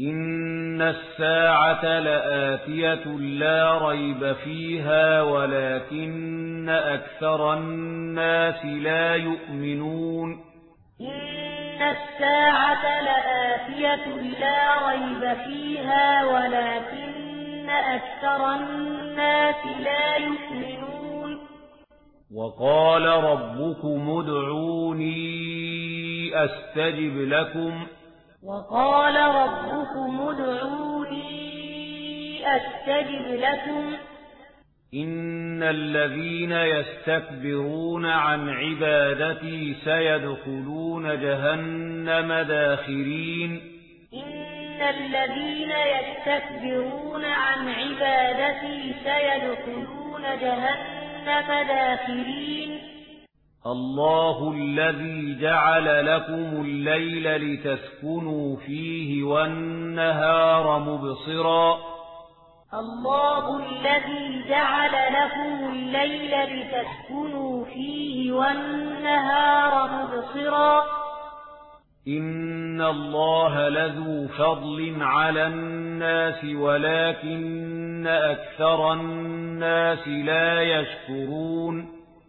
إن الساعة لآتية لا ريب فيها ولكن أكثر الناس لا يؤمنون إن الساعة لآتية لا ريب فيها ولكن أكثر الناس لا يؤمنون وقال ربكم ادعوني أستجب لكم وقال ربكم ادعوني أستجب لكم. إن الذين يستكبرون عن عبادتي سيدخلون جهنم داخرين. إن الذين يستكبرون عن عبادتي سيدخلون جهنم داخرين. الله الذي جعل لكم الليل لتسكنوا فيه والنهار مبصرا الله الذي جعل لكم الليل لتسكنوا فيه والنهار مبصرا إن الله لذو فضل على الناس ولكن أكثر الناس لا يشكرون إن الله لذو فضل على الناس ولكن أكثر الناس لا يشكرون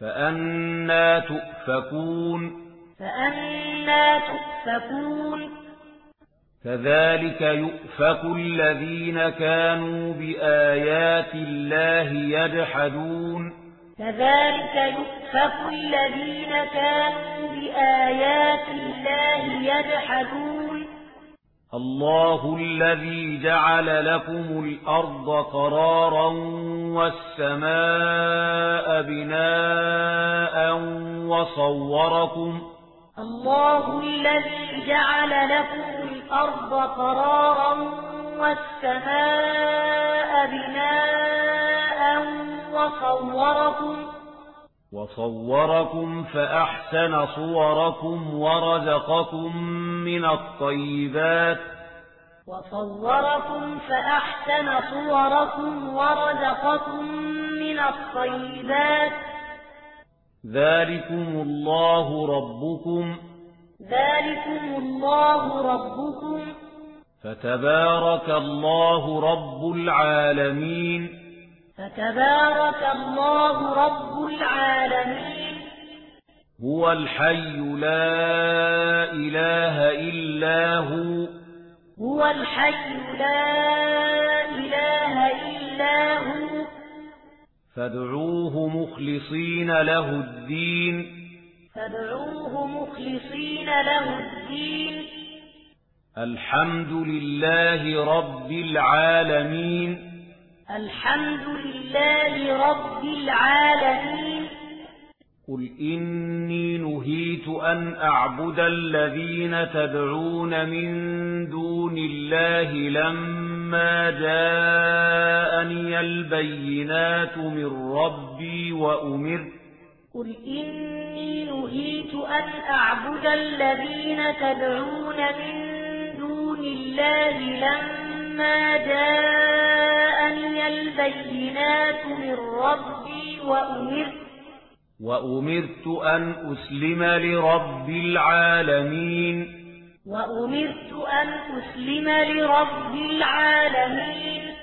فأنا تؤفكون فأنا تؤفكون كذلك يؤفك الذين كانوا بآيات الله يجحدون كذلك يؤفك الذين كانوا بآيات الله يجحدون الله الذي جعل لكم الأرض قرارا والسماء بناء وصوركم الله الذي جعل لكم الأرض قرارا والسماء بناء وصوركم وصوركم فأحسن صوركم ورزقكم من الطيبات وصوركم فأحسن صوركم ورزقكم من الطيبات ذلكم الله ربكم ذلكم الله ربكم فتبارك الله رب العالمين فتبارك الله هو الحي لا إله إلا هو. هو الحي لا إله إلا هو. فادعوه مخلصين له الدين. فادعوه مخلصين له الدين. الحمد لله رب العالمين. الحمد لله رب العالمين. قل إني نهيت أن أعبد الذين تدعون من دون الله لما جاءني البينات من ربي وأمر قل إني نهيت أن أعبد الذين تدعون من دون الله لما جاءني البينات من ربي وأمرت وأمرت أن أسلم لرب العالمين. وأمرت أن أسلم لرب العالمين.